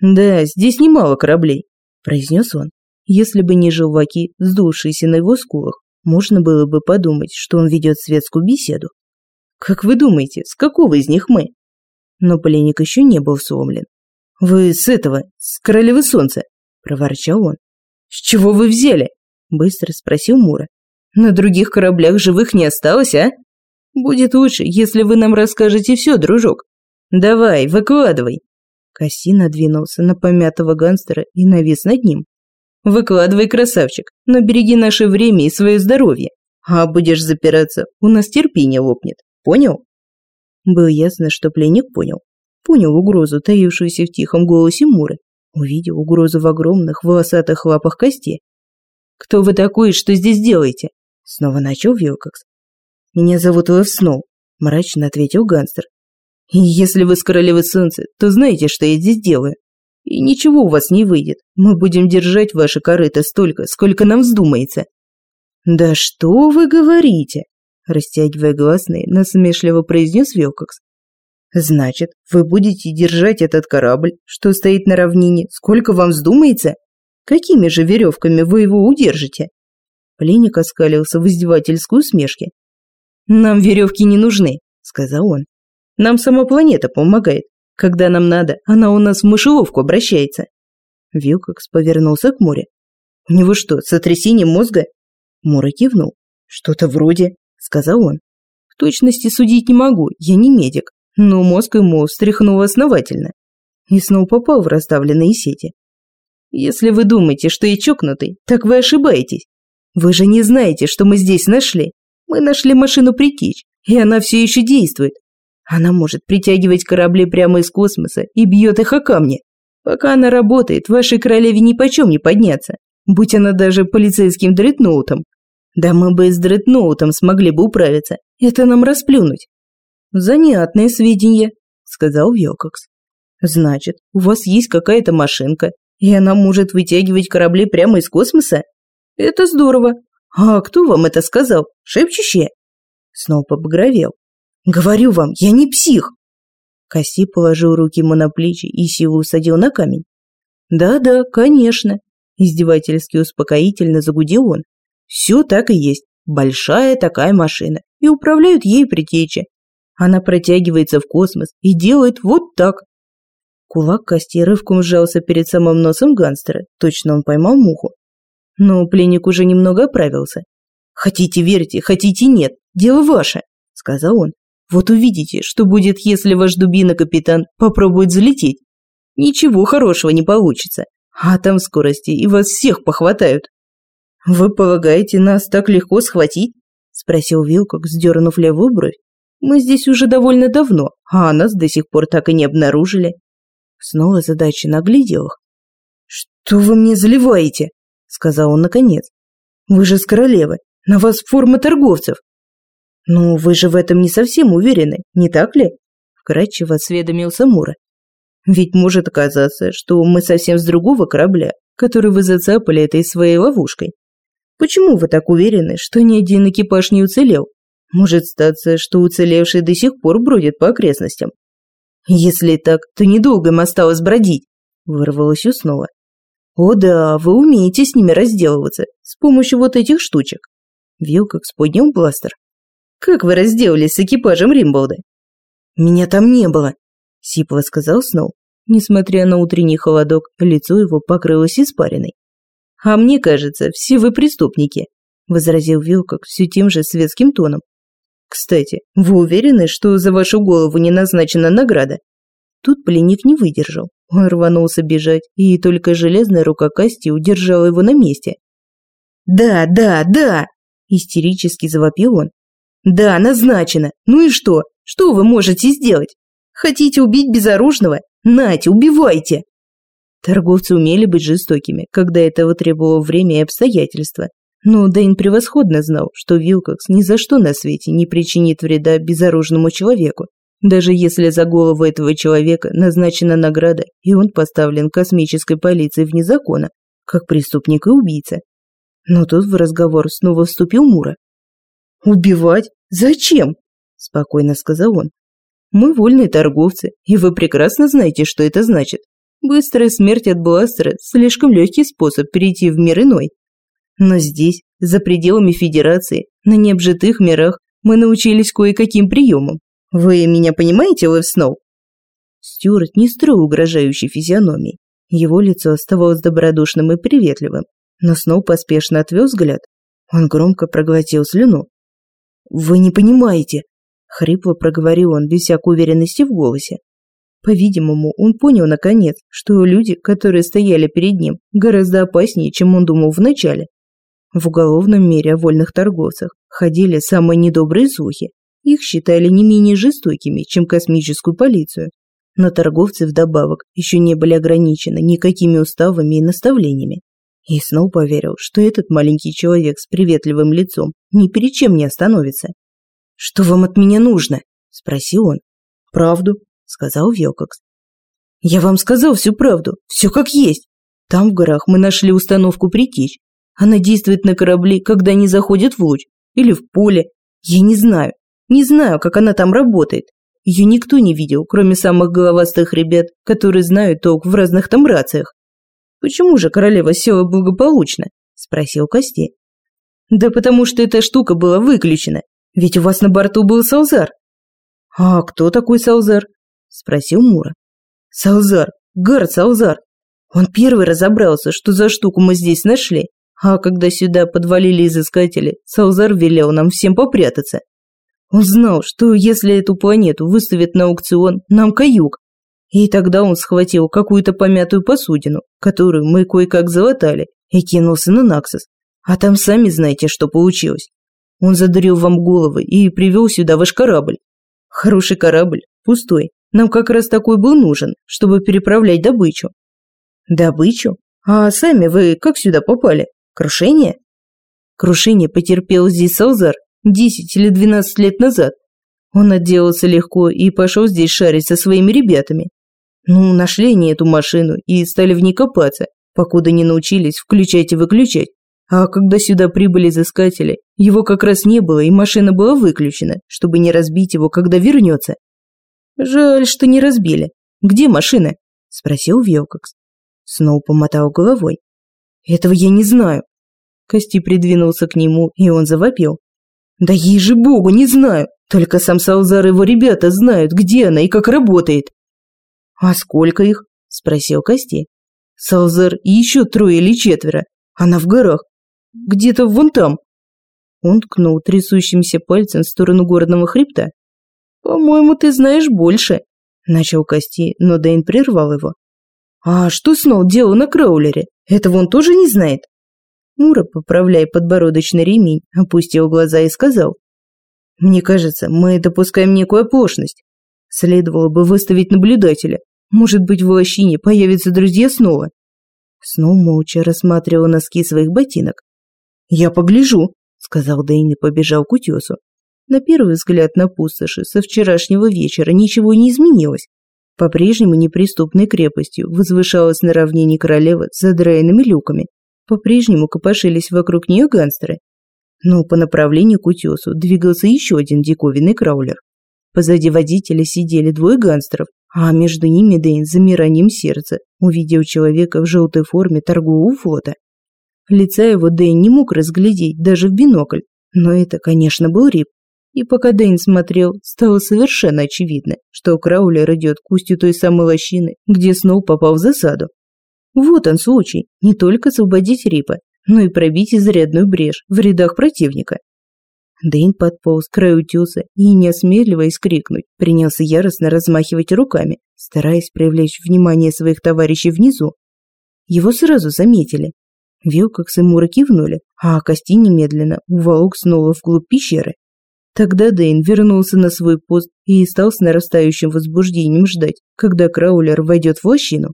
«Да, здесь немало кораблей», – произнес он. Если бы не желваки, сдувшиеся на его скулах, можно было бы подумать, что он ведет светскую беседу. «Как вы думаете, с какого из них мы?» Но пленник еще не был сломлен. «Вы с этого, с королевы солнца», – проворчал он. «С чего вы взяли?» – быстро спросил Мура. «На других кораблях живых не осталось, а? Будет лучше, если вы нам расскажете все, дружок. Давай, выкладывай». Касси надвинулся на помятого гангстера и навис над ним. «Выкладывай, красавчик, но береги наше время и свое здоровье. А будешь запираться, у нас терпение лопнет. Понял?» Было ясно, что пленник понял. Понял угрозу, таившуюся в тихом голосе Муры. Увидел угрозу в огромных волосатых лапах кости. «Кто вы такой и что здесь делаете?» Снова начал Вилкокс. «Меня зовут Лев Сноу», – мрачно ответил гангстер. Если вы с королевы солнца, то знаете, что я здесь делаю. И ничего у вас не выйдет. Мы будем держать ваши корыто столько, сколько нам вздумается». «Да что вы говорите?» Растягивая гласные, насмешливо произнес Вилкокс. «Значит, вы будете держать этот корабль, что стоит на равнине, сколько вам вздумается? Какими же веревками вы его удержите?» Пленник оскалился в издевательскую усмешке. «Нам веревки не нужны», — сказал он. Нам сама планета помогает. Когда нам надо, она у нас в мышеловку обращается». Вилкокс повернулся к море. «У него что, сотрясение мозга?» Мура кивнул. «Что-то вроде», — сказал он. «В точности судить не могу, я не медик, но мозг ему встряхнул основательно». И снова попал в расставленные сети. «Если вы думаете, что я чокнутый, так вы ошибаетесь. Вы же не знаете, что мы здесь нашли. Мы нашли машину притечь, и она все еще действует. Она может притягивать корабли прямо из космоса и бьет их о камни. Пока она работает, вашей королеве ни почем не подняться, будь она даже полицейским дредноутом. Да мы бы и с дредноутом смогли бы управиться, это нам расплюнуть. Занятные сведения, сказал Йококс. Значит, у вас есть какая-то машинка, и она может вытягивать корабли прямо из космоса? Это здорово. А кто вам это сказал? Шепчущие? Снова побагровел. Говорю вам, я не псих. Касси положил руки ему на плечи и силу усадил на камень. Да-да, конечно. Издевательски успокоительно загудел он. Все так и есть. Большая такая машина. И управляют ей притечи. Она протягивается в космос и делает вот так. Кулак Кости рывком сжался перед самым носом гангстера. Точно он поймал муху. Но пленник уже немного оправился. «Хотите верьте, хотите нет, дело ваше», — сказал он. Вот увидите, что будет, если ваш дубина-капитан попробует залететь. Ничего хорошего не получится. А там скорости, и вас всех похватают. Вы полагаете, нас так легко схватить? Спросил Вилкок, сдернув левую бровь. Мы здесь уже довольно давно, а нас до сих пор так и не обнаружили. Снова задача наглядел их. «Что вы мне заливаете?» – сказал он наконец. «Вы же с королевы, на вас форма торговцев. «Ну, вы же в этом не совсем уверены, не так ли?» Вкратчиво осведомился Мура. «Ведь может оказаться, что мы совсем с другого корабля, который вы зацапали этой своей ловушкой. Почему вы так уверены, что ни один экипаж не уцелел? Может статься, что уцелевший до сих пор бродит по окрестностям. Если так, то недолго им осталось бродить», вырвалось у снова. «О да, вы умеете с ними разделываться, с помощью вот этих штучек». Вилкокс поднял бластер, как вы разделались с экипажем Римболда?» «Меня там не было», – сипло сказал Сноу. Несмотря на утренний холодок, лицо его покрылось испариной. «А мне кажется, все вы преступники», – возразил Вилкок все тем же светским тоном. «Кстати, вы уверены, что за вашу голову не назначена награда?» Тут пленник не выдержал. Он рванулся бежать, и только железная рука Касти удержала его на месте. «Да, да, да!» – истерически завопил он. Да, назначено. Ну и что? Что вы можете сделать? Хотите убить безоружного? Нате, убивайте. Торговцы умели быть жестокими, когда этого требовало время и обстоятельства. Но Дэйн превосходно знал, что Вилкокс ни за что на свете не причинит вреда безоружному человеку, даже если за голову этого человека назначена награда, и он поставлен космической полицией вне закона, как преступник и убийца. Но тут в разговор снова вступил Мура. «Убивать? Зачем?» – спокойно сказал он. «Мы вольные торговцы, и вы прекрасно знаете, что это значит. Быстрая смерть от бластера – слишком легкий способ перейти в мир иной. Но здесь, за пределами Федерации, на необжитых мирах, мы научились кое-каким приемам. Вы меня понимаете, Лэв Сноу? Стюарт не строил угрожающей физиономии. Его лицо оставалось добродушным и приветливым, но Сноу поспешно отвел взгляд. Он громко проглотил слюну. «Вы не понимаете!» – хрипло проговорил он без всякой уверенности в голосе. По-видимому, он понял наконец, что люди, которые стояли перед ним, гораздо опаснее, чем он думал вначале. В уголовном мире о вольных торговцах ходили самые недобрые слухи. Их считали не менее жестокими, чем космическую полицию. Но торговцы вдобавок еще не были ограничены никакими уставами и наставлениями. И снова поверил, что этот маленький человек с приветливым лицом ни перед чем не остановится. «Что вам от меня нужно?» – спросил он. «Правду», – сказал Вилкокс. «Я вам сказал всю правду, все как есть. Там в горах мы нашли установку «Притечь». Она действует на корабли, когда они заходят в луч. Или в поле. Я не знаю. Не знаю, как она там работает. Ее никто не видел, кроме самых головастых ребят, которые знают толк в разных там рациях. «Почему же королева села благополучно?» – спросил Кости. «Да потому что эта штука была выключена, ведь у вас на борту был Салзар». «А кто такой Салзар?» – спросил Мура. «Салзар, Гард Салзар. Он первый разобрался, что за штуку мы здесь нашли, а когда сюда подвалили изыскатели, Салзар велел нам всем попрятаться. Он знал, что если эту планету выставят на аукцион, нам каюк, и тогда он схватил какую-то помятую посудину, которую мы кое-как залатали, и кинулся на Наксос. А там сами знаете, что получилось. Он задарил вам головы и привел сюда ваш корабль. Хороший корабль, пустой. Нам как раз такой был нужен, чтобы переправлять добычу. Добычу? А сами вы как сюда попали? Крушение? Крушение потерпел здесь Салзар 10 или 12 лет назад. Он отделался легко и пошел здесь шарить со своими ребятами. Ну, нашли они эту машину и стали в ней копаться, покуда не научились включать и выключать. А когда сюда прибыли изыскатели, его как раз не было, и машина была выключена, чтобы не разбить его, когда вернется. Жаль, что не разбили. Где машина? Спросил Вилкокс. Сноу помотал головой. Этого я не знаю. Кости придвинулся к нему, и он завопил. Да ей же богу, не знаю. Только сам Салзар и его ребята знают, где она и как работает. «А сколько их?» – спросил Костей. «Салзар и еще трое или четверо. Она в горах. Где-то вон там». Он ткнул трясущимся пальцем в сторону городного хребта. «По-моему, ты знаешь больше», – начал Кости, но Дэйн прервал его. «А что Сноу делал на Краулере? Этого он тоже не знает?» Мура, поправляя подбородочный ремень, опустил глаза и сказал. «Мне кажется, мы допускаем некую оплошность. Следовало бы выставить наблюдателя. Может быть, в лощине появятся друзья снова. Снова молча рассматривал носки своих ботинок. «Я погляжу», — сказал Дэйн и побежал к утесу. На первый взгляд на пустоши со вчерашнего вечера ничего не изменилось. По-прежнему неприступной крепостью возвышалась на равнине королева с задраенными люками. По-прежнему копошились вокруг нее гангстеры. Но по направлению к утесу двигался еще один диковинный краулер. Позади водителя сидели двое гангстеров, а между ними Дэйн с замиранием сердца увидел человека в желтой форме торгового флота. Лица его Дэйн не мог разглядеть даже в бинокль, но это, конечно, был Рип. И пока Дэйн смотрел, стало совершенно очевидно, что Краулер идет к устью той самой лощины, где Сноу попал в засаду. Вот он случай, не только освободить Рипа, но и пробить изрядную брешь в рядах противника. Дэйн подполз к краю утеса и, не осмеливаясь крикнуть, принялся яростно размахивать руками, стараясь привлечь внимание своих товарищей внизу. Его сразу заметили. Вилкокс и Мура кивнули, а Кости немедленно уволок снова вглубь пещеры. Тогда Дэйн вернулся на свой пост и стал с нарастающим возбуждением ждать, когда Краулер войдет в лощину.